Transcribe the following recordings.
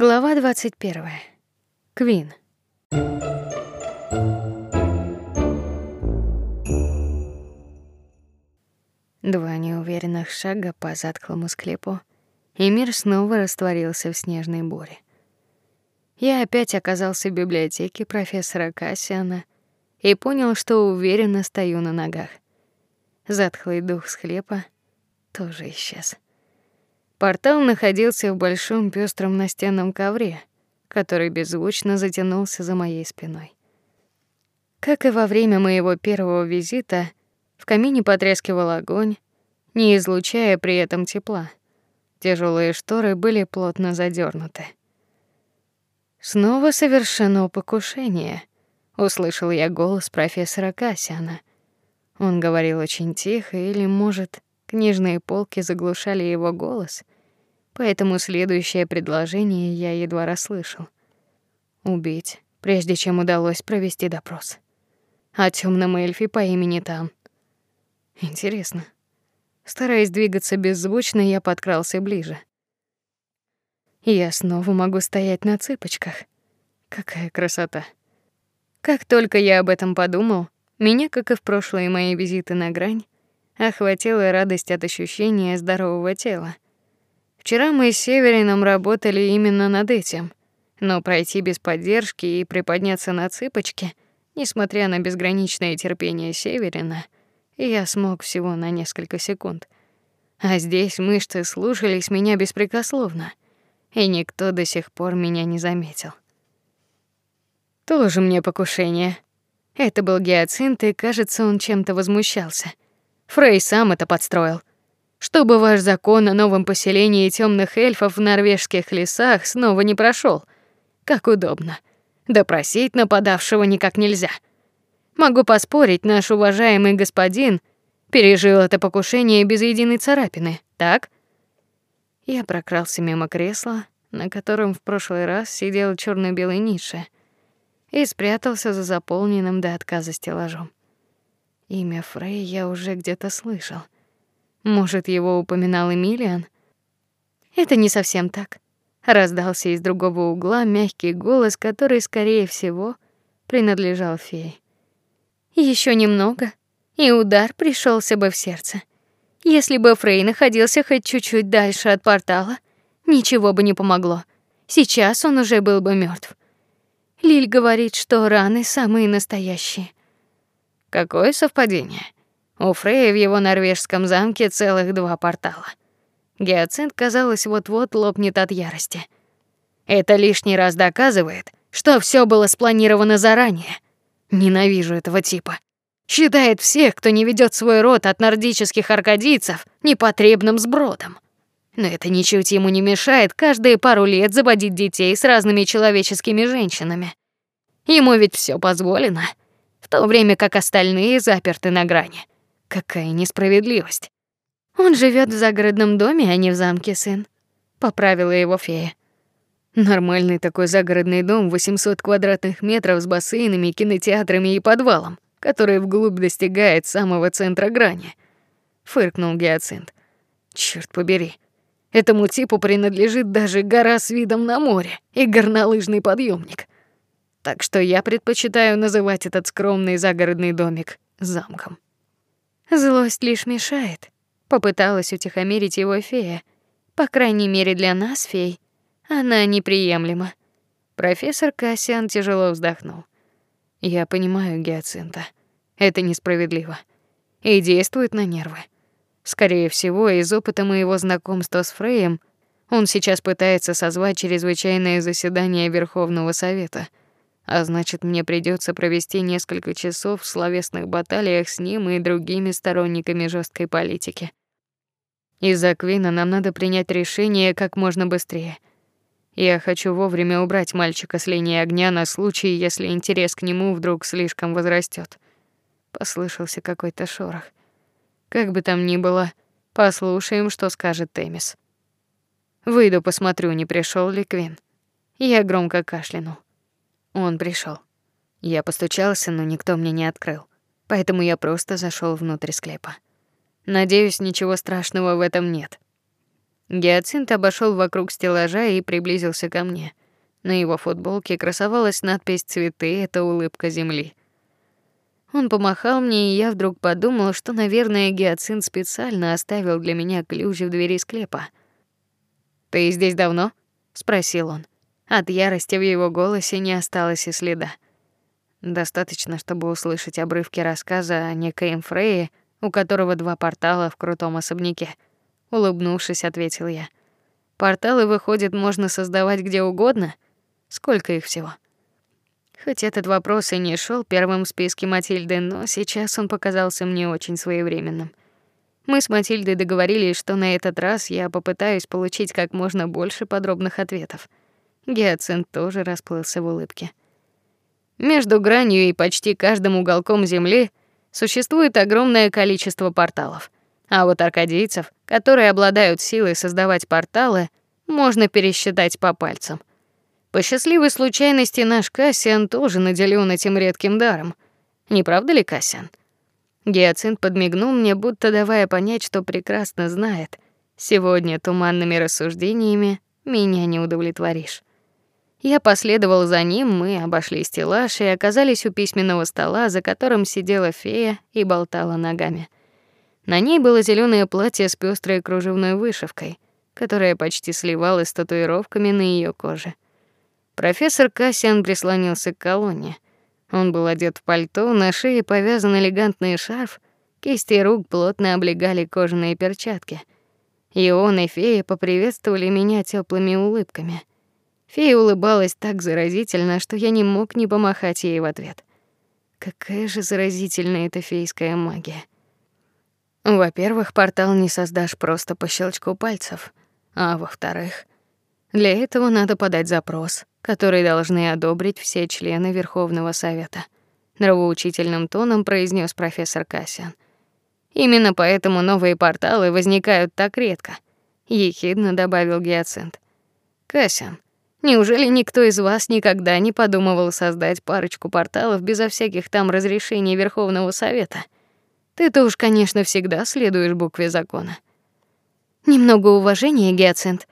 Глава 21. Квин. Два неуверенных шага по затхлому склепу, и мир снова растворился в снежной буре. Я опять оказался в библиотеке профессора Кассиана и понял, что уверенно стою на ногах. Затхлый дух склепа тоже исчез. Портал находился в большом пестром настенном ковре, который беззвучно затянулся за моей спиной. Как и во время моего первого визита, в камине потрескивал огонь, не излучая при этом тепла. Тяжелые шторы были плотно задернуты. Снова совершено покушение, услышал я голос профессора Кассиана. Он говорил очень тихо, или, может, Книжные полки заглушали его голос, поэтому следующее предложение я едва расслышал. Убить, прежде чем удалось провести допрос. О темном эльфе по имени Тан. Интересно. Стараясь двигаться беззвучно, я подкрался ближе. Я снова могу стоять на цыпочках. Какая красота. Как только я об этом подумал, меня, как и в прошлые мои визиты на грань, охватила радость от ощущения здорового тела. Вчера мы с Северином работали именно над этим, но пройти без поддержки и приподняться на цыпочки, несмотря на безграничное терпение Северина, я смог всего на несколько секунд. А здесь мышцы слушались меня беспрекословно, и никто до сих пор меня не заметил. Тоже мне покушение. Это был гиацинт, и, кажется, он чем-то возмущался. Фрей сам это подстроил. Чтобы ваш закон о новом поселении темных эльфов в норвежских лесах снова не прошел. Как удобно. Допросить нападавшего никак нельзя. Могу поспорить, наш уважаемый господин пережил это покушение без единой царапины, так? Я прокрался мимо кресла, на котором в прошлый раз сидел черно белый Ниша, и спрятался за заполненным до отказа стеллажом. Имя Фрей я уже где-то слышал. Может, его упоминал Эмилиан? Это не совсем так. Раздался из другого угла мягкий голос, который, скорее всего, принадлежал фее. Еще немного, и удар пришелся бы в сердце. Если бы Фрей находился хоть чуть-чуть дальше от портала, ничего бы не помогло. Сейчас он уже был бы мертв. Лиль говорит, что раны самые настоящие. Какое совпадение. У Фрея в его норвежском замке целых два портала. Гиацинт, казалось, вот-вот лопнет от ярости. Это лишний раз доказывает, что все было спланировано заранее. Ненавижу этого типа. Считает всех, кто не ведет свой род от нордических аркадийцев, непотребным сбродом. Но это ничуть ему не мешает каждые пару лет заводить детей с разными человеческими женщинами. Ему ведь все позволено в то время как остальные заперты на грани. Какая несправедливость. Он живет в загородном доме, а не в замке, сын, поправила его фея. Нормальный такой загородный дом, 800 квадратных метров с бассейнами, кинотеатрами и подвалом, который вглубь достигает самого центра грани. Фыркнул Гиацинт. Черт побери. Этому типу принадлежит даже гора с видом на море и горнолыжный подъемник так что я предпочитаю называть этот скромный загородный домик замком. Злость лишь мешает, попыталась утихомирить его фея. По крайней мере, для нас, фей, она неприемлема. Профессор Кассиан тяжело вздохнул. Я понимаю Гиацинта. Это несправедливо и действует на нервы. Скорее всего, из опыта моего знакомства с Фреем, он сейчас пытается созвать чрезвычайное заседание Верховного совета а значит, мне придется провести несколько часов в словесных баталиях с ним и другими сторонниками жесткой политики. Из-за Квина нам надо принять решение как можно быстрее. Я хочу вовремя убрать мальчика с линии огня на случай, если интерес к нему вдруг слишком возрастет. Послышался какой-то шорох. Как бы там ни было, послушаем, что скажет Темис. Выйду посмотрю, не пришел ли Квин. Я громко кашлянул. Он пришел. Я постучался, но никто мне не открыл. Поэтому я просто зашел внутрь склепа. Надеюсь, ничего страшного в этом нет. Гиацинт обошел вокруг стеллажа и приблизился ко мне. На его футболке красовалась надпись "Цветы это улыбка земли". Он помахал мне, и я вдруг подумала, что, наверное, Гиацинт специально оставил для меня ключ в двери склепа. Ты здесь давно? спросил он. От ярости в его голосе не осталось и следа. Достаточно, чтобы услышать обрывки рассказа о некоем Фрейе, у которого два портала в крутом особняке. Улыбнувшись, ответил я. Порталы, выходит, можно создавать где угодно. Сколько их всего? Хоть этот вопрос и не шел первым в списке Матильды, но сейчас он показался мне очень своевременным. Мы с Матильдой договорились, что на этот раз я попытаюсь получить как можно больше подробных ответов. Гиацинт тоже расплылся в улыбке. Между гранью и почти каждым уголком земли существует огромное количество порталов. А вот аркадийцев, которые обладают силой создавать порталы, можно пересчитать по пальцам. По счастливой случайности наш Кассиан тоже наделен этим редким даром. Не правда ли, Кассиан? Гиацинт подмигнул мне, будто давая понять, что прекрасно знает. Сегодня туманными рассуждениями меня не удовлетворишь. Я последовал за ним, мы обошли стеллаж и оказались у письменного стола, за которым сидела фея и болтала ногами. На ней было зеленое платье с пестрой кружевной вышивкой, которая почти сливалась с татуировками на ее коже. Профессор Кассиан прислонился к колонне. Он был одет в пальто, на шее повязан элегантный шарф, кисти рук плотно облегали кожаные перчатки. И он и фея поприветствовали меня теплыми улыбками. Фея улыбалась так заразительно, что я не мог не помахать ей в ответ. Какая же заразительная эта фейская магия. Во-первых, портал не создашь просто по щелчку пальцев, а во-вторых, для этого надо подать запрос, который должны одобрить все члены Верховного совета. Нравоучительным тоном произнес профессор Кассиан. Именно поэтому новые порталы возникают так редко, ехидно добавил Гиацинт. Кассиан, Неужели никто из вас никогда не подумывал создать парочку порталов безо всяких там разрешений Верховного совета? Ты-то уж, конечно, всегда следуешь букве закона. Немного уважения, Гиацинт.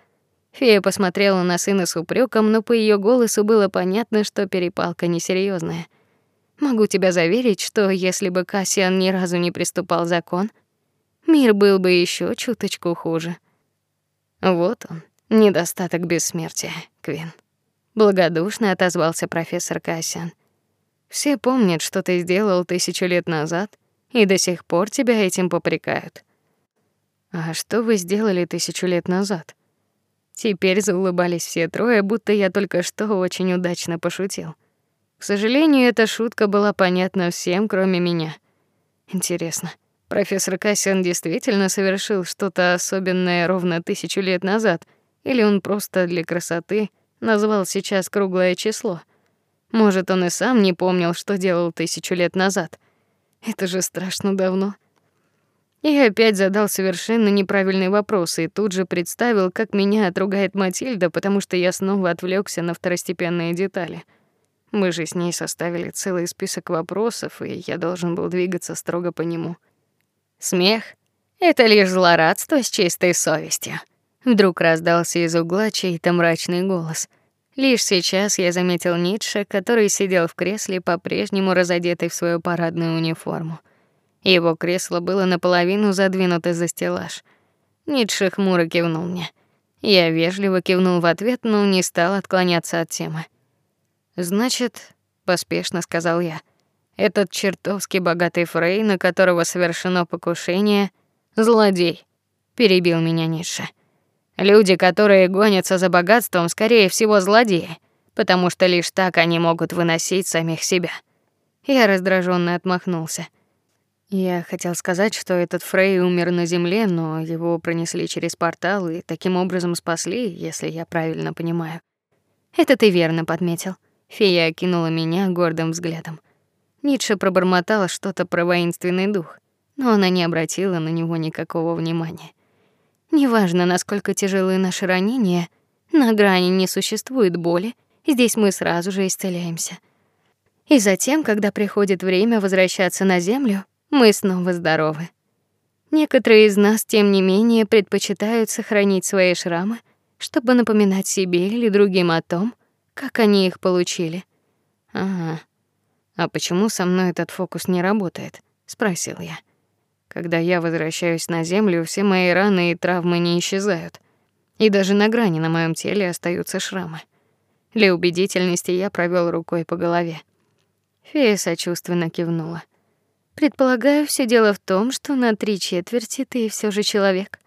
Фея посмотрела на сына с упреком, но по ее голосу было понятно, что перепалка несерьезная. Могу тебя заверить, что если бы Кассиан ни разу не приступал закон, мир был бы еще чуточку хуже. Вот он, Недостаток бессмертия, Квин. Благодушно отозвался профессор Кассиан. Все помнят, что ты сделал тысячу лет назад, и до сих пор тебя этим попрекают. А что вы сделали тысячу лет назад? Теперь заулыбались все трое, будто я только что очень удачно пошутил. К сожалению, эта шутка была понятна всем, кроме меня. Интересно, профессор Кассиан действительно совершил что-то особенное ровно тысячу лет назад? Или он просто для красоты назвал сейчас круглое число? Может, он и сам не помнил, что делал тысячу лет назад. Это же страшно давно. И опять задал совершенно неправильный вопрос и тут же представил, как меня отругает Матильда, потому что я снова отвлекся на второстепенные детали. Мы же с ней составили целый список вопросов, и я должен был двигаться строго по нему. Смех это лишь злорадство с чистой совестью. Вдруг раздался из угла чей-то мрачный голос. Лишь сейчас я заметил Ницше, который сидел в кресле, по-прежнему разодетый в свою парадную униформу. Его кресло было наполовину задвинуто за стеллаж. Ницше хмуро кивнул мне. Я вежливо кивнул в ответ, но не стал отклоняться от темы. Значит, поспешно сказал я. Этот чертовски богатый Фрей, на которого совершено покушение, злодей. Перебил меня Ницше. Люди, которые гонятся за богатством, скорее всего, злодеи, потому что лишь так они могут выносить самих себя. Я раздраженно отмахнулся. Я хотел сказать, что этот Фрей умер на земле, но его пронесли через портал и таким образом спасли, если я правильно понимаю. Это ты верно подметил. Фея окинула меня гордым взглядом. Ницше пробормотала что-то про воинственный дух, но она не обратила на него никакого внимания. Неважно, насколько тяжелые наши ранения, на грани не существует боли, здесь мы сразу же исцеляемся. И затем, когда приходит время возвращаться на землю, мы снова здоровы. Некоторые из нас, тем не менее, предпочитают сохранить свои шрамы, чтобы напоминать себе или другим о том, как они их получили. Ага. А почему со мной этот фокус не работает? спросил я. Когда я возвращаюсь на землю, все мои раны и травмы не исчезают, и даже на грани на моем теле остаются шрамы. Для убедительности я провел рукой по голове. Фея сочувственно кивнула. Предполагаю, все дело в том, что на три четверти ты все же человек.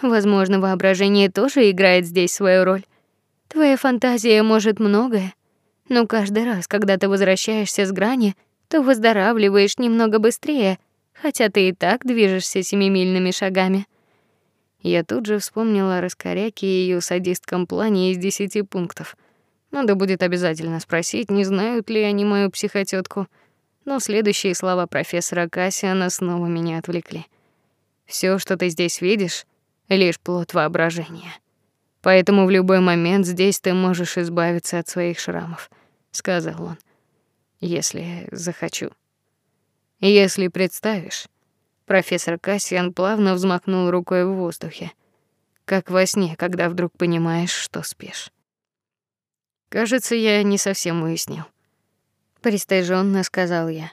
Возможно, воображение тоже играет здесь свою роль. Твоя фантазия может многое, но каждый раз, когда ты возвращаешься с грани, то выздоравливаешь немного быстрее, хотя ты и так движешься семимильными шагами. Я тут же вспомнила о раскоряке и её садистком плане из десяти пунктов. Надо будет обязательно спросить, не знают ли они мою психотётку но следующие слова профессора Кассиана снова меня отвлекли. Все, что ты здесь видишь, лишь плод воображения. Поэтому в любой момент здесь ты можешь избавиться от своих шрамов, сказал он. Если захочу. Если представишь. Профессор Кассиан плавно взмахнул рукой в воздухе, как во сне, когда вдруг понимаешь, что спишь. Кажется, я не совсем уяснил пристыженно сказал я.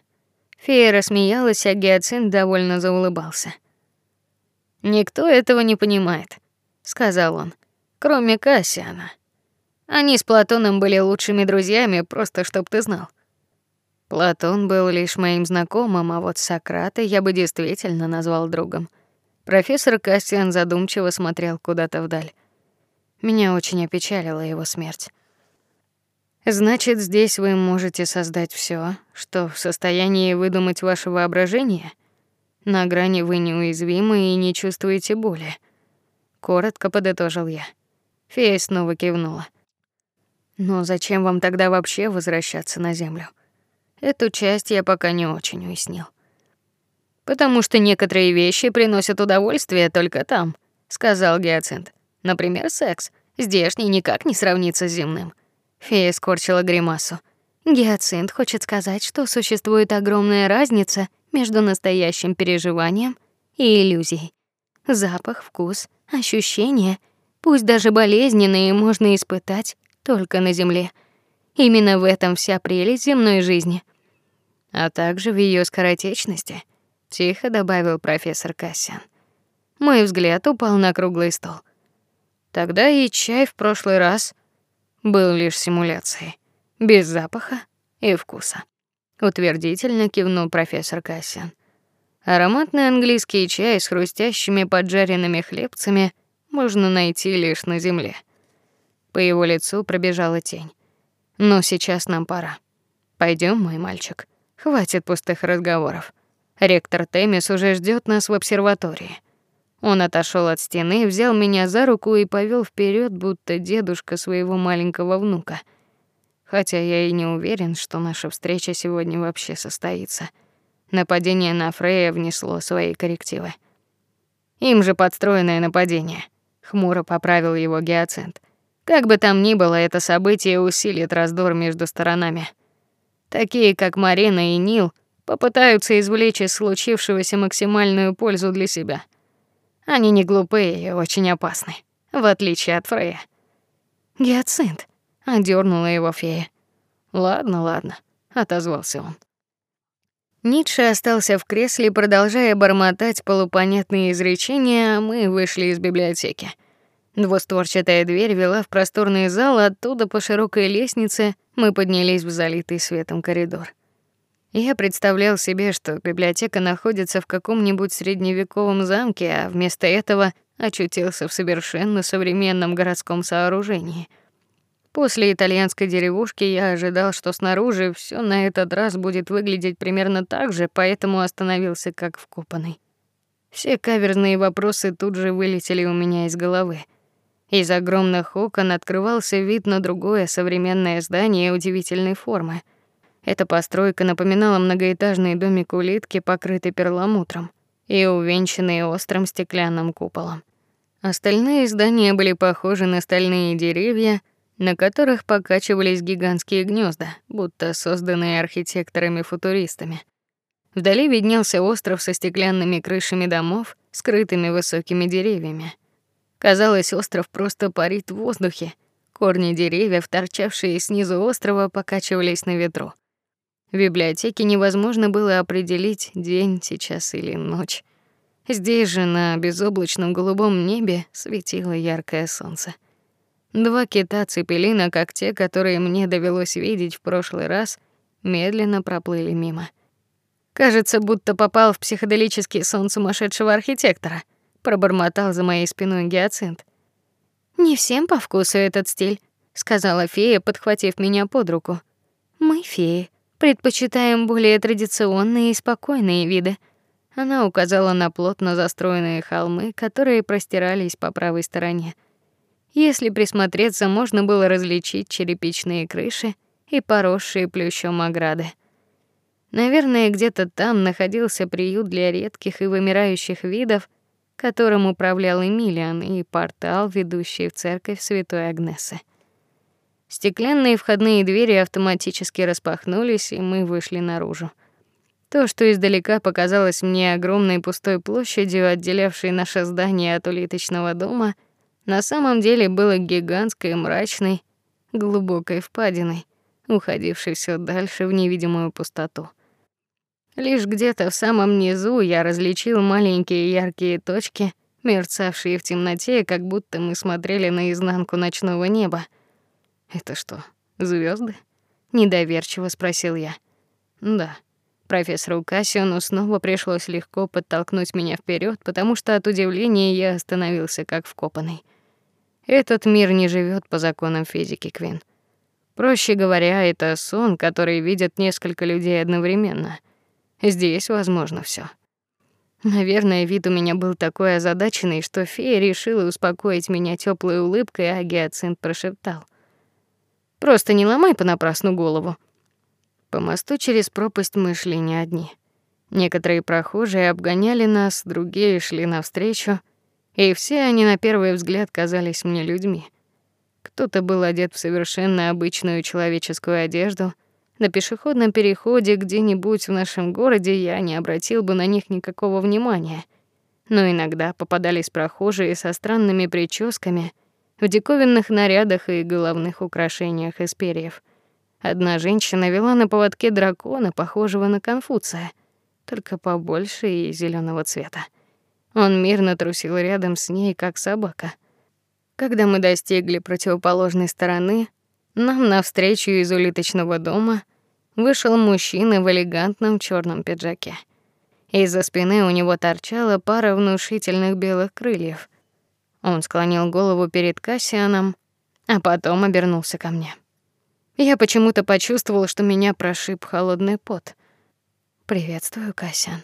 Фея рассмеялась, а Гиацинт довольно заулыбался. Никто этого не понимает, сказал он, кроме Кассиана. Они с Платоном были лучшими друзьями, просто чтоб ты знал. Платон был лишь моим знакомым, а вот Сократа я бы действительно назвал другом. Профессор Кассиан задумчиво смотрел куда-то вдаль. Меня очень опечалила его смерть. Значит, здесь вы можете создать все, что в состоянии выдумать ваше воображение. На грани вы неуязвимы и не чувствуете боли. Коротко подытожил я. Фея снова кивнула. Но зачем вам тогда вообще возвращаться на землю? Эту часть я пока не очень уяснил. Потому что некоторые вещи приносят удовольствие только там, сказал Гиацинт. Например, секс. Здешний никак не сравнится с земным. Фея скорчила гримасу. Гиацинт хочет сказать, что существует огромная разница между настоящим переживанием и иллюзией. Запах, вкус, ощущения, пусть даже болезненные, можно испытать только на земле. Именно в этом вся прелесть земной жизни, а также в ее скоротечности, тихо добавил профессор Кассиан. Мой взгляд упал на круглый стол. Тогда и чай в прошлый раз был лишь симуляцией, без запаха и вкуса. Утвердительно кивнул профессор Кассиан. Ароматный английский чай с хрустящими поджаренными хлебцами можно найти лишь на земле. По его лицу пробежала тень. Но сейчас нам пора. Пойдем, мой мальчик. Хватит пустых разговоров. Ректор Темис уже ждет нас в обсерватории. Он отошел от стены, взял меня за руку и повел вперед, будто дедушка своего маленького внука. Хотя я и не уверен, что наша встреча сегодня вообще состоится. Нападение на Фрея внесло свои коррективы. Им же подстроенное нападение. Хмуро поправил его Гиацинт. Как бы там ни было, это событие усилит раздор между сторонами. Такие, как Марина и Нил, попытаются извлечь из случившегося максимальную пользу для себя. Они не глупые и очень опасны, в отличие от Фрея. Гиацинт одернула его фея. Ладно, ладно, отозвался он. Ницше остался в кресле, продолжая бормотать полупонятные изречения, а мы вышли из библиотеки. Двустворчатая дверь вела в просторный зал, оттуда по широкой лестнице мы поднялись в залитый светом коридор. Я представлял себе, что библиотека находится в каком-нибудь средневековом замке, а вместо этого очутился в совершенно современном городском сооружении. После итальянской деревушки я ожидал, что снаружи все на этот раз будет выглядеть примерно так же, поэтому остановился как вкопанный. Все каверзные вопросы тут же вылетели у меня из головы. Из огромных окон открывался вид на другое современное здание удивительной формы — эта постройка напоминала многоэтажный домик улитки, покрытый перламутром и увенчанный острым стеклянным куполом. Остальные здания были похожи на стальные деревья, на которых покачивались гигантские гнезда, будто созданные архитекторами-футуристами. Вдали виднелся остров со стеклянными крышами домов, скрытыми высокими деревьями. Казалось, остров просто парит в воздухе. Корни деревьев, торчавшие снизу острова, покачивались на ветру. В библиотеке невозможно было определить, день сейчас или ночь. Здесь же на безоблачном голубом небе светило яркое солнце. Два кита цепелина, как те, которые мне довелось видеть в прошлый раз, медленно проплыли мимо. Кажется, будто попал в психоделический сон сумасшедшего архитектора, пробормотал за моей спиной гиацинт. Не всем по вкусу этот стиль, сказала фея, подхватив меня под руку. Мы феи, предпочитаем более традиционные и спокойные виды. Она указала на плотно застроенные холмы, которые простирались по правой стороне. Если присмотреться, можно было различить черепичные крыши и поросшие плющом ограды. Наверное, где-то там находился приют для редких и вымирающих видов, которым управлял Эмилиан, и портал, ведущий в церковь Святой Агнесы. Стеклянные входные двери автоматически распахнулись, и мы вышли наружу. То, что издалека показалось мне огромной пустой площадью, отделявшей наше здание от улиточного дома, на самом деле было гигантской мрачной глубокой впадиной, уходившей все дальше в невидимую пустоту. Лишь где-то в самом низу я различил маленькие яркие точки, мерцавшие в темноте, как будто мы смотрели на изнанку ночного неба. Это что, звезды? недоверчиво спросил я. Да. Профессору Кассиону снова пришлось легко подтолкнуть меня вперед, потому что от удивления я остановился как вкопанный. Этот мир не живет по законам физики, Квин. Проще говоря, это сон, который видят несколько людей одновременно. Здесь возможно все. Наверное, вид у меня был такой озадаченный, что фея решила успокоить меня теплой улыбкой, а гиацинт прошептал: "Просто не ломай понапрасну голову". По мосту через пропасть мы шли не одни. Некоторые прохожие обгоняли нас, другие шли навстречу, и все они на первый взгляд казались мне людьми. Кто-то был одет в совершенно обычную человеческую одежду, на пешеходном переходе где-нибудь в нашем городе я не обратил бы на них никакого внимания. Но иногда попадались прохожие со странными прическами, в диковинных нарядах и головных украшениях из перьев. Одна женщина вела на поводке дракона, похожего на Конфуция, только побольше и зеленого цвета. Он мирно трусил рядом с ней, как собака. Когда мы достигли противоположной стороны, нам навстречу из улиточного дома вышел мужчина в элегантном черном пиджаке. Из-за спины у него торчала пара внушительных белых крыльев. Он склонил голову перед Кассианом, а потом обернулся ко мне. Я почему-то почувствовал, что меня прошиб холодный пот. "Приветствую, Кассиан",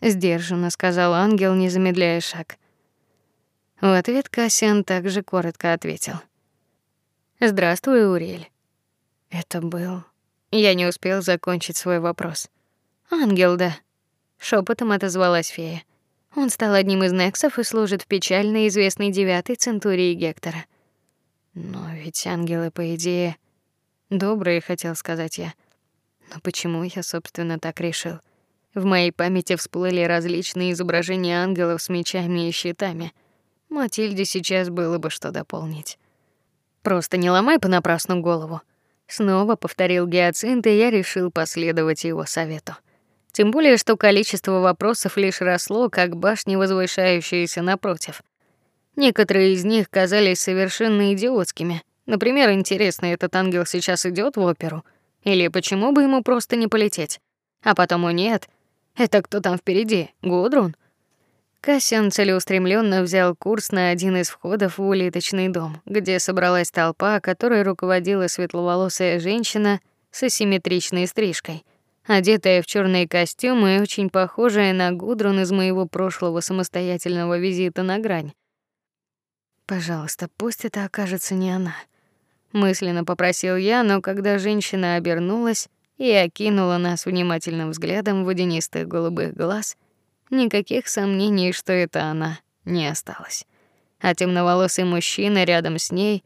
сдержанно сказал ангел, не замедляя шаг. В ответ Кассиан также коротко ответил: Здравствуй, Урель. Это был. Я не успел закончить свой вопрос. Ангел, да. Шепотом отозвалась фея. Он стал одним из нексов и служит в печально известной девятой центурии Гектора. Но ведь ангелы, по идее, добрые, хотел сказать я. Но почему я, собственно, так решил? В моей памяти всплыли различные изображения ангелов с мечами и щитами. Матильде сейчас было бы что дополнить. Просто не ломай понапрасну голову. Снова повторил Гиацинт, и я решил последовать его совету. Тем более, что количество вопросов лишь росло, как башни, возвышающиеся напротив. Некоторые из них казались совершенно идиотскими. Например, интересно, этот ангел сейчас идет в оперу, или почему бы ему просто не полететь? А потом, о нет, это кто там впереди? Гудрун? Кассиан целеустремленно взял курс на один из входов в улиточный дом, где собралась толпа, которой руководила светловолосая женщина с асимметричной стрижкой, одетая в черные костюмы и очень похожая на Гудрун из моего прошлого самостоятельного визита на грань. Пожалуйста, пусть это окажется не она, мысленно попросил я, но когда женщина обернулась и окинула нас внимательным взглядом водянистых голубых глаз, Никаких сомнений, что это она, не осталось. А темноволосый мужчина рядом с ней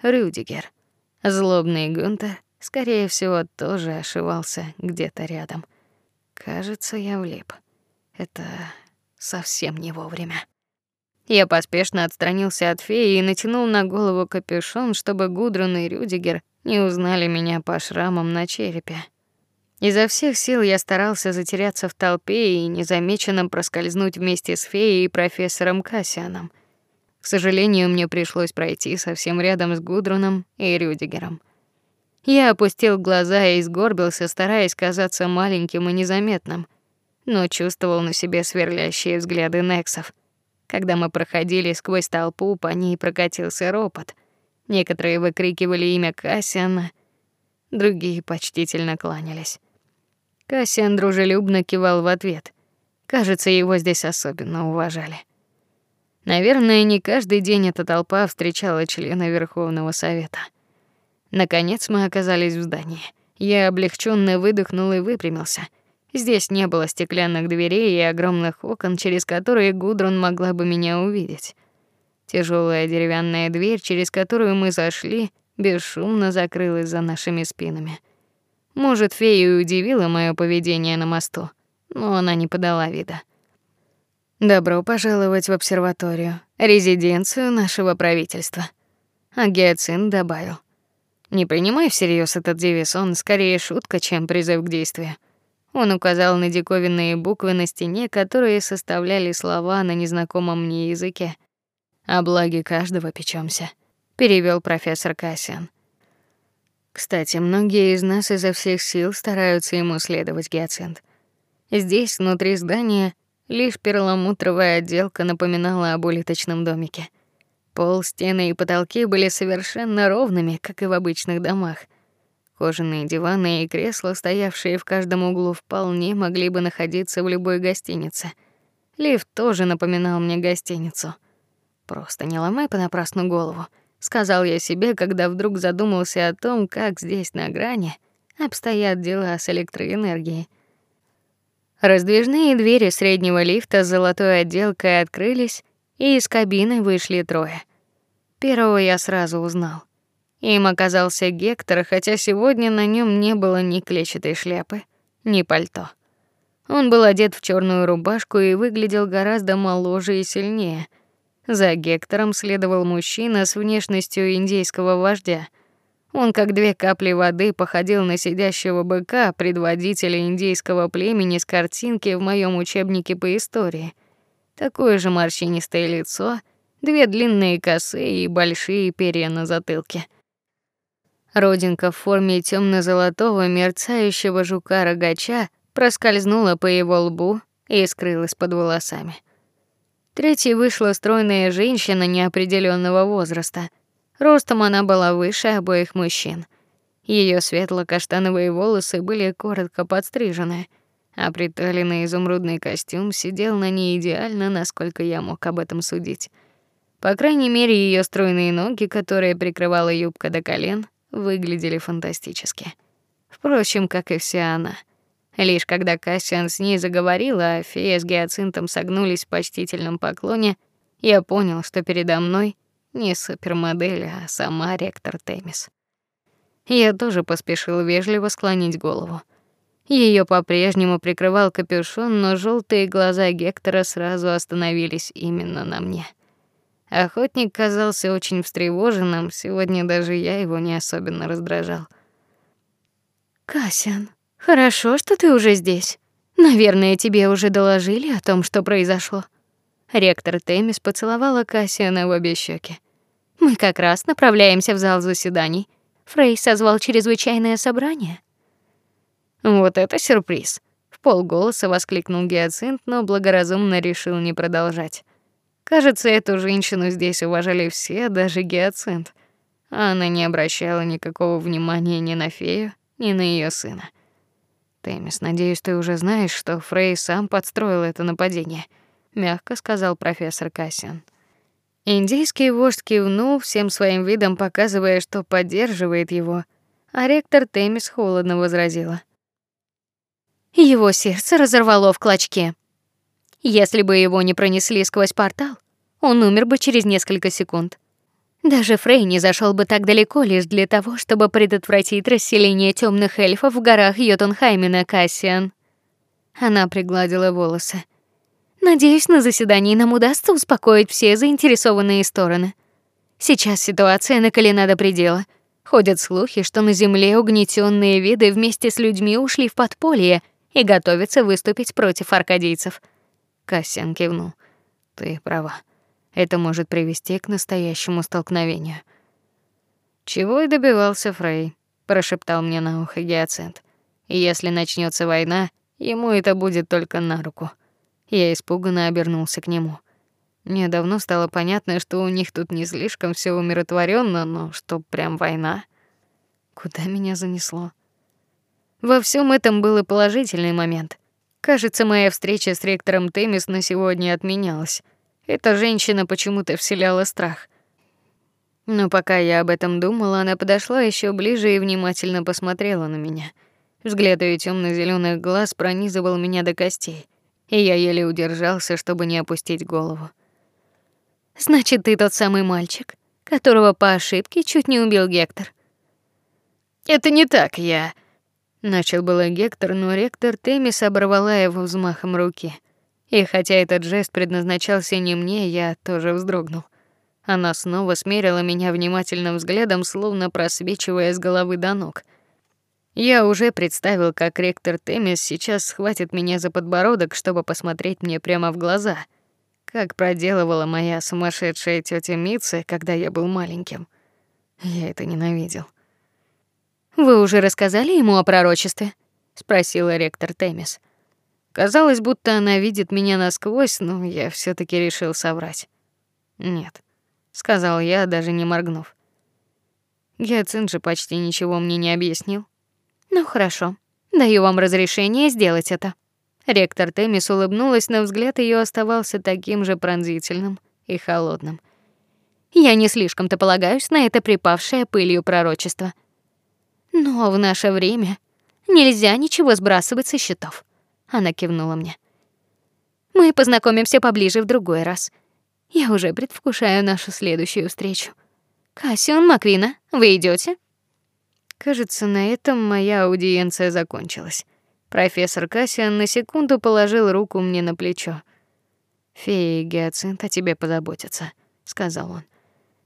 Рюдигер. Злобный Гунтер, скорее всего, тоже ошивался где-то рядом. Кажется, я влип. Это совсем не вовремя. Я поспешно отстранился от феи и натянул на голову капюшон, чтобы Гудрун и Рюдигер не узнали меня по шрамам на черепе. Изо всех сил я старался затеряться в толпе и незамеченным проскользнуть вместе с феей и профессором Кассианом. К сожалению, мне пришлось пройти совсем рядом с Гудруном и Рюдигером. Я опустил глаза и сгорбился, стараясь казаться маленьким и незаметным, но чувствовал на себе сверлящие взгляды Нексов. Когда мы проходили сквозь толпу, по ней прокатился ропот. Некоторые выкрикивали имя Кассиана, другие почтительно кланялись. Кассиан дружелюбно кивал в ответ. Кажется, его здесь особенно уважали. Наверное, не каждый день эта толпа встречала члена Верховного совета. Наконец мы оказались в здании. Я облегченно выдохнул и выпрямился. Здесь не было стеклянных дверей и огромных окон, через которые Гудрун могла бы меня увидеть. Тяжелая деревянная дверь, через которую мы зашли, бесшумно закрылась за нашими спинами. Может, фею удивило мое поведение на мосту, но она не подала вида. Добро пожаловать в обсерваторию, резиденцию нашего правительства. А добавил: Не принимай всерьез этот девиз, он скорее шутка, чем призыв к действию. Он указал на диковинные буквы на стене, которые составляли слова на незнакомом мне языке. О благе каждого печёмся, перевёл профессор Кассиан. Кстати, многие из нас изо всех сил стараются ему следовать, Гиацинт. Здесь, внутри здания, лишь перламутровая отделка напоминала об улиточном домике. Пол, стены и потолки были совершенно ровными, как и в обычных домах. Кожаные диваны и кресла, стоявшие в каждом углу, вполне могли бы находиться в любой гостинице. Лифт тоже напоминал мне гостиницу. Просто не ломай понапрасну голову, сказал я себе, когда вдруг задумался о том, как здесь на грани обстоят дела с электроэнергией. Раздвижные двери среднего лифта с золотой отделкой открылись, и из кабины вышли трое. Первого я сразу узнал. Им оказался Гектор, хотя сегодня на нем не было ни клетчатой шляпы, ни пальто. Он был одет в черную рубашку и выглядел гораздо моложе и сильнее. За Гектором следовал мужчина с внешностью индейского вождя. Он как две капли воды походил на сидящего быка, предводителя индейского племени с картинки в моем учебнике по истории. Такое же морщинистое лицо, две длинные косы и большие перья на затылке. Родинка в форме темно золотого мерцающего жука-рогача проскользнула по его лбу и скрылась под волосами. Третьей вышла стройная женщина неопределенного возраста. Ростом она была выше обоих мужчин. Ее светло-каштановые волосы были коротко подстрижены, а приталенный изумрудный костюм сидел на ней идеально, насколько я мог об этом судить. По крайней мере, ее стройные ноги, которые прикрывала юбка до колен, выглядели фантастически. Впрочем, как и вся она. Лишь когда Кассиан с ней заговорила, а фея с гиацинтом согнулись в почтительном поклоне, я понял, что передо мной не супермодель, а сама ректор Темис. Я тоже поспешил вежливо склонить голову. Ее по-прежнему прикрывал капюшон, но желтые глаза Гектора сразу остановились именно на мне. Охотник казался очень встревоженным, сегодня даже я его не особенно раздражал. Касян, хорошо, что ты уже здесь. Наверное, тебе уже доложили о том, что произошло. Ректор Темис поцеловала Кассиана в обе щеки. Мы как раз направляемся в зал заседаний. Фрей созвал чрезвычайное собрание. Вот это сюрприз. В полголоса воскликнул Гиацинт, но благоразумно решил не продолжать. Кажется, эту женщину здесь уважали все, даже Гиацинт. Она не обращала никакого внимания ни на фею, ни на ее сына. Темис, надеюсь, ты уже знаешь, что Фрей сам подстроил это нападение, мягко сказал профессор Кассиан. Индийский вождь кивнул всем своим видом, показывая, что поддерживает его, а ректор Темис холодно возразила: Его сердце разорвало в клочке. Если бы его не пронесли сквозь портал, он умер бы через несколько секунд. Даже Фрей не зашел бы так далеко лишь для того, чтобы предотвратить расселение темных эльфов в горах Йотунхаймена, Кассиан. Она пригладила волосы. Надеюсь, на заседании нам удастся успокоить все заинтересованные стороны. Сейчас ситуация накалена до предела. Ходят слухи, что на земле угнетенные виды вместе с людьми ушли в подполье и готовятся выступить против аркадийцев. Кассиан кивнул. Ты права. Это может привести к настоящему столкновению. Чего и добивался Фрей, прошептал мне на ухо Гиацинт. Если начнется война, ему это будет только на руку. Я испуганно обернулся к нему. Мне давно стало понятно, что у них тут не слишком все умиротворенно, но что прям война. Куда меня занесло? Во всем этом был и положительный момент. Кажется, моя встреча с ректором Темис на сегодня отменялась. Эта женщина почему-то вселяла страх. Но пока я об этом думала, она подошла еще ближе и внимательно посмотрела на меня. Взгляд ее темно зеленых глаз пронизывал меня до костей и я еле удержался, чтобы не опустить голову. Значит, ты тот самый мальчик, которого по ошибке чуть не убил Гектор. Это не так, я начал было Гектор, но ректор Темис оборвала его взмахом руки. И хотя этот жест предназначался не мне, я тоже вздрогнул. Она снова смерила меня внимательным взглядом, словно просвечивая с головы до ног. Я уже представил, как ректор Темис сейчас схватит меня за подбородок, чтобы посмотреть мне прямо в глаза, как проделывала моя сумасшедшая тётя Мица, когда я был маленьким. Я это ненавидел. Вы уже рассказали ему о пророчестве? спросила ректор Темис. Казалось, будто она видит меня насквозь, но я все таки решил соврать. Нет, сказал я, даже не моргнув. Гиацинт же почти ничего мне не объяснил. Ну хорошо. Даю вам разрешение сделать это. Ректор Темис улыбнулась, но взгляд ее оставался таким же пронзительным и холодным. Я не слишком-то полагаюсь на это припавшее пылью пророчество. Но в наше время нельзя ничего сбрасывать со счетов. Она кивнула мне. Мы познакомимся поближе в другой раз. Я уже предвкушаю нашу следующую встречу. Кассион Маквина, вы идете? Кажется, на этом моя аудиенция закончилась. Профессор Кассиан на секунду положил руку мне на плечо. Фея и Гиацинт о тебе позаботятся, сказал он.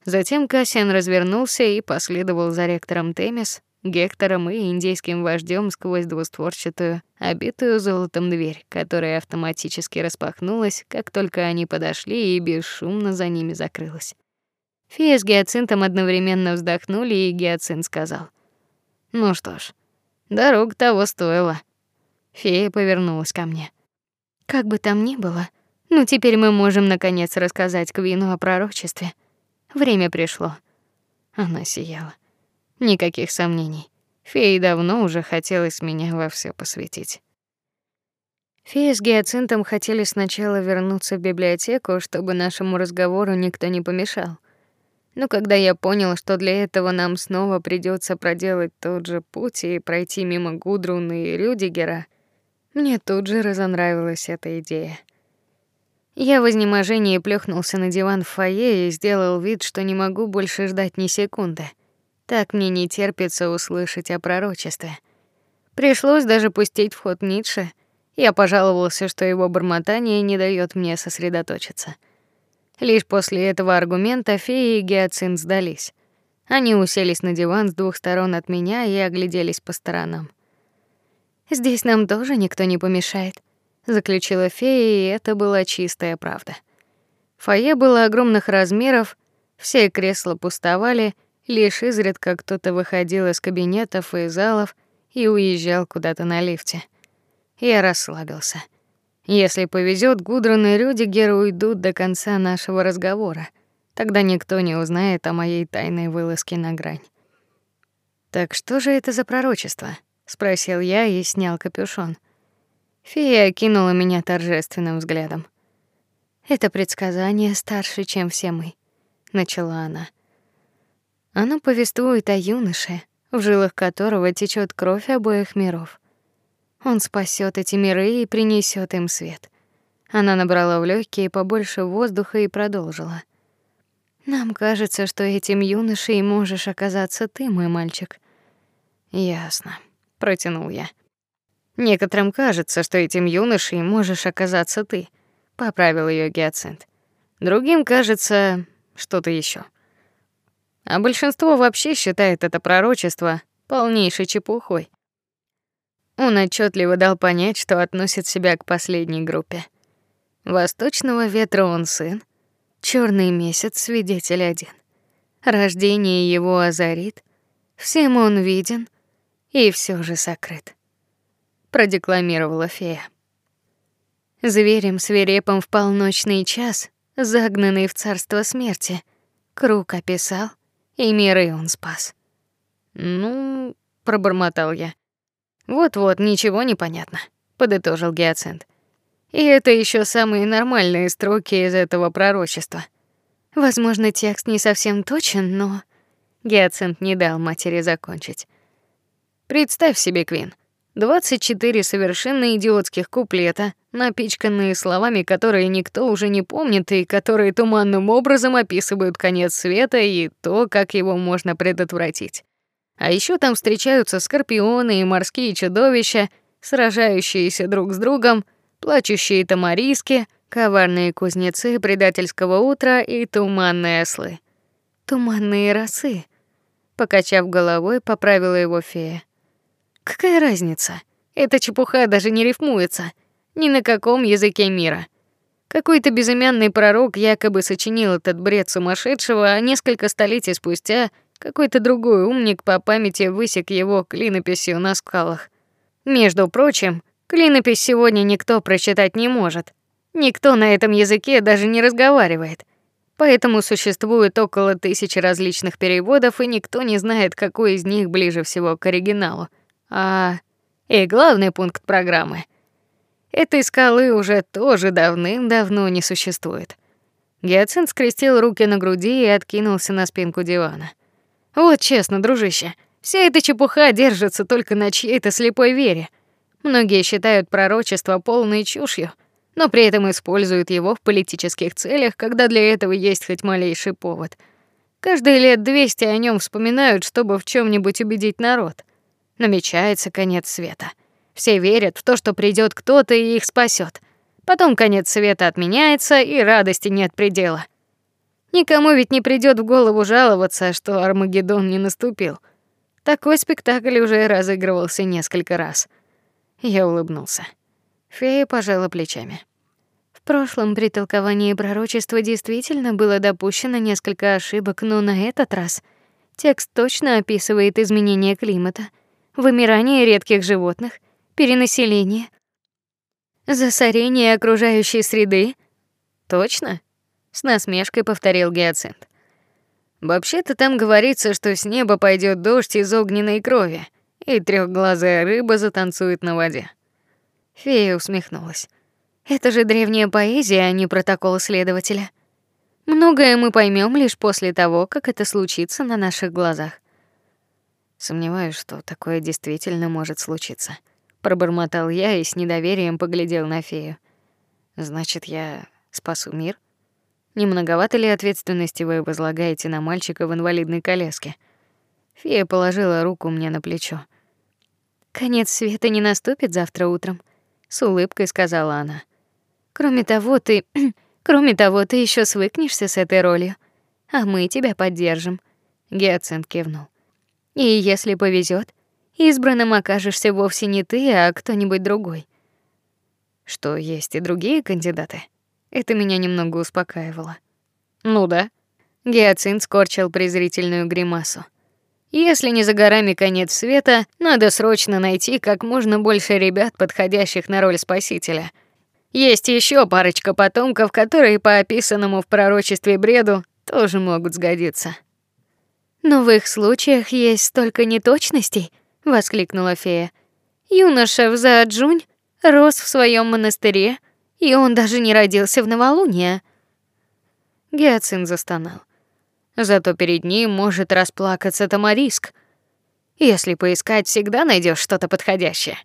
Затем Кассиан развернулся и последовал за ректором Темис, Гектором и индейским вождем сквозь двустворчатую, обитую золотом дверь, которая автоматически распахнулась, как только они подошли и бесшумно за ними закрылась. Фея с Гиацинтом одновременно вздохнули, и Гиацинт сказал: ну что ж, дорог того стоила. Фея повернулась ко мне. Как бы там ни было, ну теперь мы можем наконец рассказать Квину о пророчестве. Время пришло. Она сияла. Никаких сомнений. Фее давно уже хотелось меня во все посвятить. Фея с Гиацинтом хотели сначала вернуться в библиотеку, чтобы нашему разговору никто не помешал. Но когда я понял, что для этого нам снова придется проделать тот же путь и пройти мимо Гудруна и Рюдигера, мне тут же разонравилась эта идея. Я в изнеможении плюхнулся на диван в фойе и сделал вид, что не могу больше ждать ни секунды. Так мне не терпится услышать о пророчестве. Пришлось даже пустить в ход Ницше. Я пожаловался, что его бормотание не дает мне сосредоточиться. Лишь после этого аргумента феи и гиацинт сдались. Они уселись на диван с двух сторон от меня и огляделись по сторонам. Здесь нам тоже никто не помешает, заключила фея, и это была чистая правда. Фойе было огромных размеров, все кресла пустовали, лишь изредка кто-то выходил из кабинетов и залов и уезжал куда-то на лифте. Я расслабился. Если повезет, Гудрон и Рюдигер уйдут до конца нашего разговора. Тогда никто не узнает о моей тайной вылазке на грань. Так что же это за пророчество? спросил я и снял капюшон. Фея кинула меня торжественным взглядом. Это предсказание старше, чем все мы, начала она. Оно повествует о юноше, в жилах которого течет кровь обоих миров. Он спасет эти миры и принесет им свет. Она набрала в легкие побольше воздуха и продолжила. Нам кажется, что этим юношей можешь оказаться ты, мой мальчик. Ясно, протянул я. Некоторым кажется, что этим юношей можешь оказаться ты. поправил ее Гиацинт. Другим кажется что-то еще. А большинство вообще считает это пророчество полнейшей чепухой. Он отчетливо дал понять, что относит себя к последней группе. Восточного ветра он сын, черный месяц свидетель один. Рождение его озарит, всем он виден и все же сокрыт. Продекламировала фея. Зверем свирепым в полночный час, загнанный в царство смерти, круг описал, и миры он спас. Ну, пробормотал я. Вот-вот, ничего не понятно, подытожил Гиацинт. И это еще самые нормальные строки из этого пророчества. Возможно, текст не совсем точен, но Гиацинт не дал матери закончить. Представь себе, Квин, 24 совершенно идиотских куплета, напичканные словами, которые никто уже не помнит и которые туманным образом описывают конец света и то, как его можно предотвратить. А еще там встречаются скорпионы и морские чудовища, сражающиеся друг с другом, плачущие тамариски, коварные кузнецы предательского утра и туманные ослы. Туманные росы. Покачав головой, поправила его фея. Какая разница? Эта чепуха даже не рифмуется ни на каком языке мира. Какой-то безымянный пророк якобы сочинил этот бред сумасшедшего, а несколько столетий спустя какой-то другой умник по памяти высек его клинописью на скалах. Между прочим, Клинопись сегодня никто прочитать не может. Никто на этом языке даже не разговаривает. Поэтому существует около тысячи различных переводов, и никто не знает, какой из них ближе всего к оригиналу. А и главный пункт программы. Этой скалы уже тоже давным-давно не существует. Гиацинт скрестил руки на груди и откинулся на спинку дивана. Вот честно, дружище, вся эта чепуха держится только на чьей-то слепой вере. Многие считают пророчество полной чушью, но при этом используют его в политических целях, когда для этого есть хоть малейший повод. Каждые лет 200 о нем вспоминают, чтобы в чем нибудь убедить народ. Намечается конец света. Все верят в то, что придет кто-то и их спасет. Потом конец света отменяется, и радости нет предела. Никому ведь не придет в голову жаловаться, что Армагеддон не наступил. Такой спектакль уже разыгрывался несколько раз. Я улыбнулся. Фея пожала плечами. В прошлом при толковании пророчества действительно было допущено несколько ошибок, но на этот раз текст точно описывает изменение климата, вымирание редких животных, перенаселение, засорение окружающей среды. Точно? С насмешкой повторил Гиацинт. Вообще-то там говорится, что с неба пойдет дождь из огненной крови и трехглазая рыба затанцует на воде. Фея усмехнулась. Это же древняя поэзия, а не протокол следователя. Многое мы поймем лишь после того, как это случится на наших глазах. Сомневаюсь, что такое действительно может случиться, пробормотал я и с недоверием поглядел на фею. Значит, я спасу мир? Не многовато ли ответственности вы возлагаете на мальчика в инвалидной коляске? Фея положила руку мне на плечо. Конец света не наступит завтра утром, с улыбкой сказала она. Кроме того, ты кроме того, ты еще свыкнешься с этой ролью, а мы тебя поддержим. Гиацинт кивнул. И если повезет, избранным окажешься вовсе не ты, а кто-нибудь другой. Что есть и другие кандидаты. Это меня немного успокаивало. Ну да. Гиацинт скорчил презрительную гримасу. Если не за горами конец света, надо срочно найти как можно больше ребят, подходящих на роль спасителя. Есть еще парочка потомков, которые по описанному в пророчестве бреду тоже могут сгодиться. Но в их случаях есть столько неточностей, воскликнула фея. Юноша в Заджунь рос в своем монастыре, и он даже не родился в новолуние. Гиацин застонал. Зато перед ним может расплакаться Тамариск. Если поискать, всегда найдешь что-то подходящее.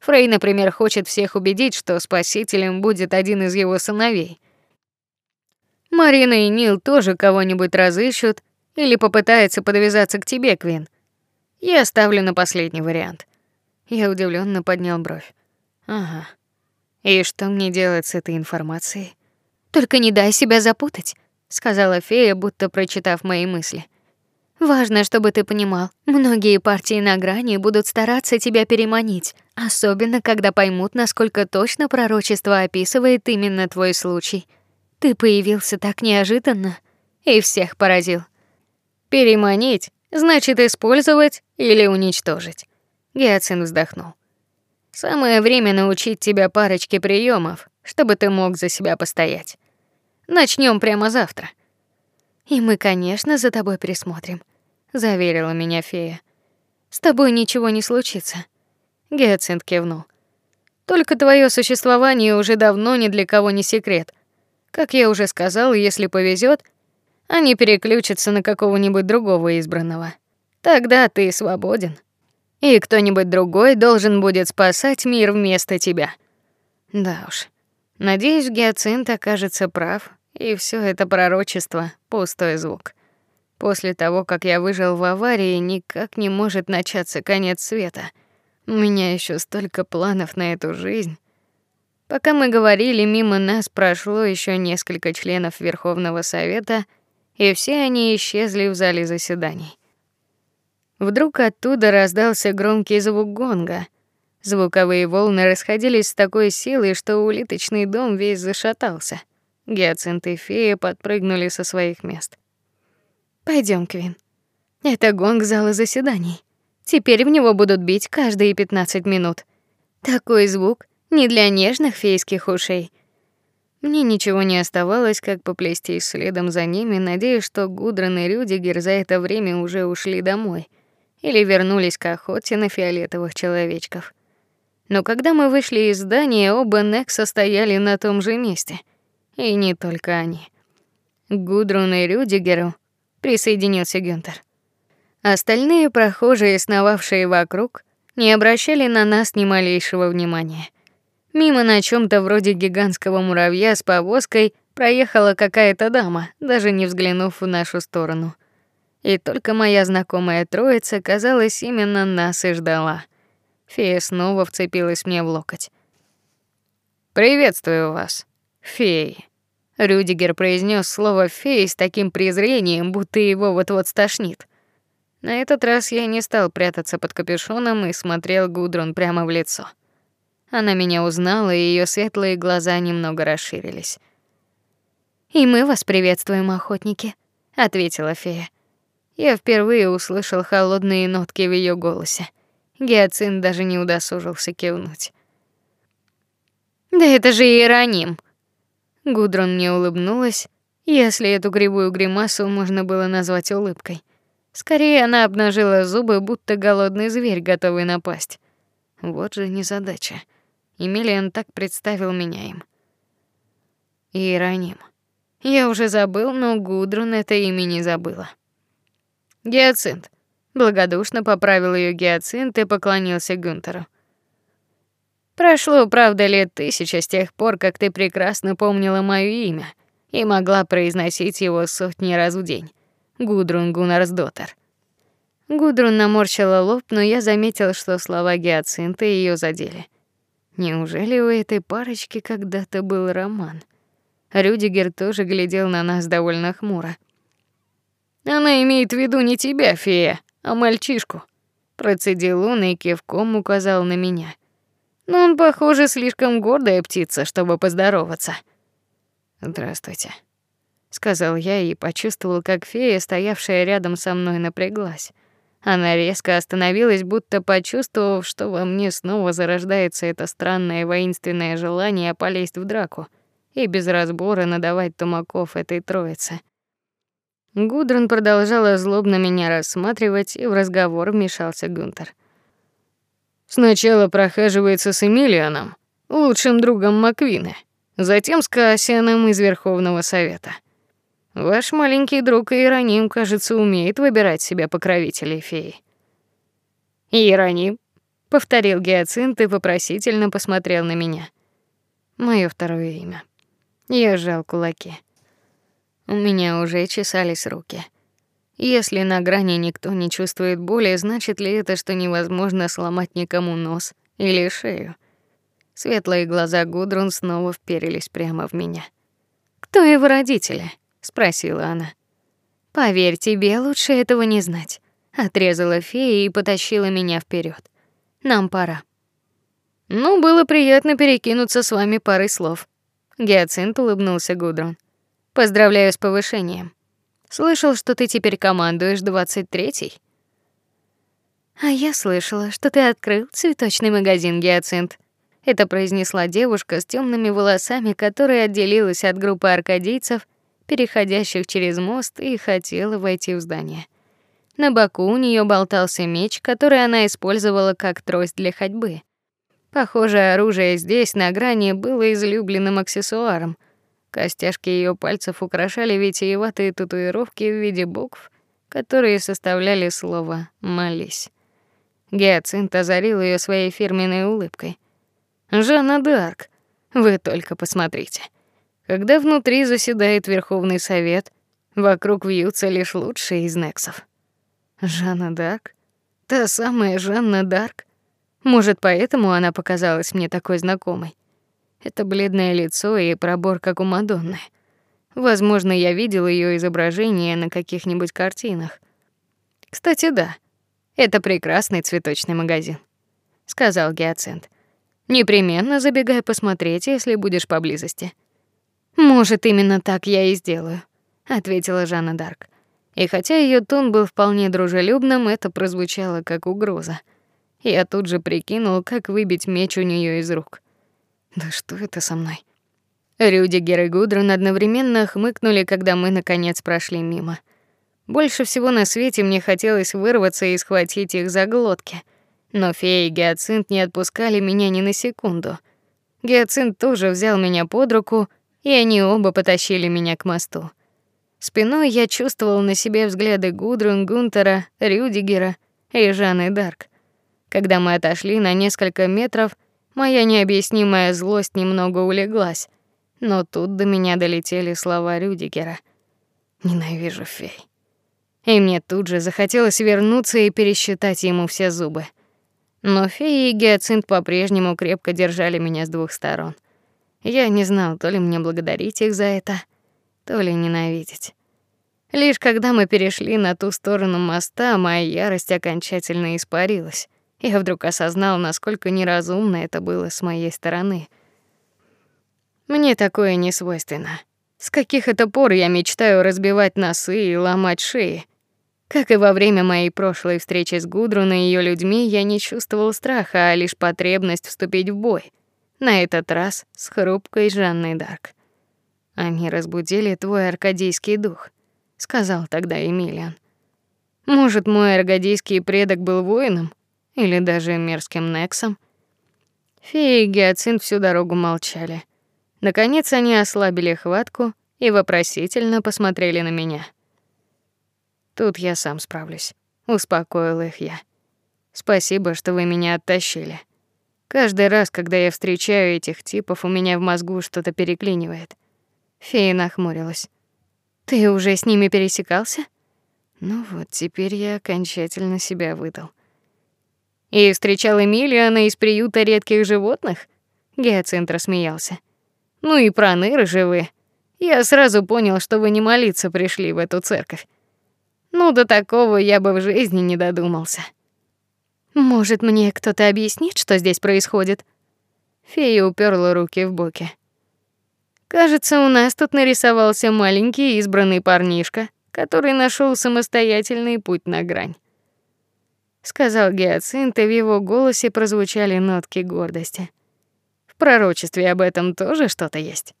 Фрей, например, хочет всех убедить, что спасителем будет один из его сыновей. Марина и Нил тоже кого-нибудь разыщут или попытаются подвязаться к тебе, Квин. Я ставлю на последний вариант. Я удивленно поднял бровь. Ага. И что мне делать с этой информацией? Только не дай себя запутать, сказала фея, будто прочитав мои мысли. Важно, чтобы ты понимал, многие партии на грани будут стараться тебя переманить, особенно когда поймут, насколько точно пророчество описывает именно твой случай. Ты появился так неожиданно и всех поразил. Переманить значит использовать или уничтожить. Гиацин вздохнул. Самое время научить тебя парочке приемов, чтобы ты мог за себя постоять. Начнем прямо завтра. И мы, конечно, за тобой присмотрим заверила меня фея. С тобой ничего не случится. Гиацинт кивнул. Только твое существование уже давно ни для кого не секрет. Как я уже сказал, если повезет, они переключатся на какого-нибудь другого избранного. Тогда ты свободен. И кто-нибудь другой должен будет спасать мир вместо тебя. Да уж. Надеюсь, Гиацинт окажется прав, и все это пророчество пустой звук. После того, как я выжил в аварии, никак не может начаться конец света. У меня еще столько планов на эту жизнь. Пока мы говорили, мимо нас прошло еще несколько членов Верховного совета, и все они исчезли в зале заседаний. Вдруг оттуда раздался громкий звук гонга. Звуковые волны расходились с такой силой, что улиточный дом весь зашатался. Гиацинт и фея подпрыгнули со своих мест. Пойдем, Квин. Это гонг зала заседаний. Теперь в него будут бить каждые 15 минут. Такой звук не для нежных фейских ушей. Мне ничего не оставалось, как поплестись следом за ними, надеясь, что Гудран и Рюдигер за это время уже ушли домой или вернулись к охоте на фиолетовых человечков. Но когда мы вышли из здания, оба Некса стояли на том же месте. И не только они. Гудрун и Рюдигеру присоединился Гюнтер. Остальные прохожие, сновавшие вокруг, не обращали на нас ни малейшего внимания. Мимо на чем то вроде гигантского муравья с повозкой проехала какая-то дама, даже не взглянув в нашу сторону. И только моя знакомая троица, казалось, именно нас и ждала. Фея снова вцепилась мне в локоть. Приветствую вас, феи. Рюдигер произнес слово фей с таким презрением, будто его вот-вот стошнит. На этот раз я не стал прятаться под капюшоном и смотрел Гудрун прямо в лицо. Она меня узнала, и ее светлые глаза немного расширились. И мы вас приветствуем, охотники, ответила фея. Я впервые услышал холодные нотки в ее голосе. Гиацин даже не удосужился кивнуть. Да это же Иероним, Гудрон мне улыбнулась, если эту кривую гримасу можно было назвать улыбкой. Скорее она обнажила зубы, будто голодный зверь, готовый напасть. Вот же незадача. Эмилиан так представил меня им. Иероним. Я уже забыл, но Гудрун это имя не забыла. Гиацинт. Благодушно поправил ее Гиацинт и поклонился Гюнтеру. Прошло, правда, лет тысяча с тех пор, как ты прекрасно помнила моё имя и могла произносить его сотни раз в день. Гудрун Гунарсдоттер. Гудрун наморщила лоб, но я заметил, что слова Гиацинта ее задели. Неужели у этой парочки когда-то был роман? Рюдигер тоже глядел на нас довольно хмуро. Она имеет в виду не тебя, фея, а мальчишку. Процедил он и кивком указал на меня но он, похоже, слишком гордая птица, чтобы поздороваться. Здравствуйте, сказал я и почувствовал, как фея, стоявшая рядом со мной, напряглась. Она резко остановилась, будто почувствовав, что во мне снова зарождается это странное воинственное желание полезть в драку и без разбора надавать тумаков этой троице. Гудрон продолжала злобно меня рассматривать, и в разговор вмешался Гунтер. Сначала прохаживается с Эмилианом, лучшим другом Маквины, затем с Кассианом из Верховного совета. Ваш маленький друг Иероним, кажется, умеет выбирать себе покровителей феи. Иероним, повторил Гиацинт и вопросительно посмотрел на меня. Моё второе имя. Я сжал кулаки. У меня уже чесались руки. Если на грани никто не чувствует боли, значит ли это, что невозможно сломать никому нос или шею? Светлые глаза Гудрун снова вперились прямо в меня. Кто его родители? Спросила она. Поверь, тебе лучше этого не знать, отрезала фея и потащила меня вперед. Нам пора. Ну, было приятно перекинуться с вами парой слов. Гиацинт улыбнулся Гудрун. Поздравляю с повышением. Слышал, что ты теперь командуешь 23-й. А я слышала, что ты открыл цветочный магазин Гиацинт. Это произнесла девушка с темными волосами, которая отделилась от группы аркадийцев, переходящих через мост, и хотела войти в здание. На боку у нее болтался меч, который она использовала как трость для ходьбы. Похоже, оружие здесь на грани было излюбленным аксессуаром. Костяшки ее пальцев украшали витиеватые татуировки в виде букв, которые составляли слово «молись». Гиацинт озарил ее своей фирменной улыбкой. «Жанна д'Арк, вы только посмотрите. Когда внутри заседает Верховный Совет, вокруг вьются лишь лучшие из нексов». Жанна д'Арк? Та самая Жанна д'Арк? Может, поэтому она показалась мне такой знакомой. Это бледное лицо и пробор как у Мадонны. Возможно, я видел ее изображение на каких-нибудь картинах. Кстати, да. Это прекрасный цветочный магазин, сказал Гиацинт. Непременно забегай посмотреть, если будешь поблизости. Может, именно так я и сделаю, ответила Жанна Дарк. И хотя ее тон был вполне дружелюбным, это прозвучало как угроза. Я тут же прикинул, как выбить меч у нее из рук. Да что это со мной? Рюдигер и Гудрун одновременно хмыкнули, когда мы наконец прошли мимо. Больше всего на свете мне хотелось вырваться и схватить их за глотки, но фея и Гиацинт не отпускали меня ни на секунду. Гиацинт тоже взял меня под руку, и они оба потащили меня к мосту. Спиной я чувствовал на себе взгляды Гудрун, Гунтера, Рюдигера и Жанны Дарк. Когда мы отошли на несколько метров, моя необъяснимая злость немного улеглась, но тут до меня долетели слова Рюдигера. Ненавижу фей. И мне тут же захотелось вернуться и пересчитать ему все зубы. Но феи и гиацинт по-прежнему крепко держали меня с двух сторон. Я не знал, то ли мне благодарить их за это, то ли ненавидеть. Лишь когда мы перешли на ту сторону моста, моя ярость окончательно испарилась я вдруг осознал, насколько неразумно это было с моей стороны. Мне такое не свойственно. С каких это пор я мечтаю разбивать носы и ломать шеи? Как и во время моей прошлой встречи с Гудрун и ее людьми, я не чувствовал страха, а лишь потребность вступить в бой. На этот раз с хрупкой Жанной Дарк. Они разбудили твой аркадийский дух, сказал тогда Эмилиан. Может, мой аркадийский предок был воином? или даже мерзким Нексом. Фея и Гиацинт всю дорогу молчали. Наконец они ослабили хватку и вопросительно посмотрели на меня. Тут я сам справлюсь, успокоил их я. Спасибо, что вы меня оттащили. Каждый раз, когда я встречаю этих типов, у меня в мозгу что-то переклинивает. Фея нахмурилась. Ты уже с ними пересекался? Ну вот, теперь я окончательно себя выдал. И встречал Эмилиана из приюта редких животных? Гиацинт рассмеялся. Ну и проныры живы. Я сразу понял, что вы не молиться пришли в эту церковь. Ну до такого я бы в жизни не додумался. Может, мне кто-то объяснит, что здесь происходит? Фея уперла руки в боки. Кажется, у нас тут нарисовался маленький избранный парнишка, который нашел самостоятельный путь на грань сказал Гиацинт, и в его голосе прозвучали нотки гордости. В пророчестве об этом тоже что-то есть.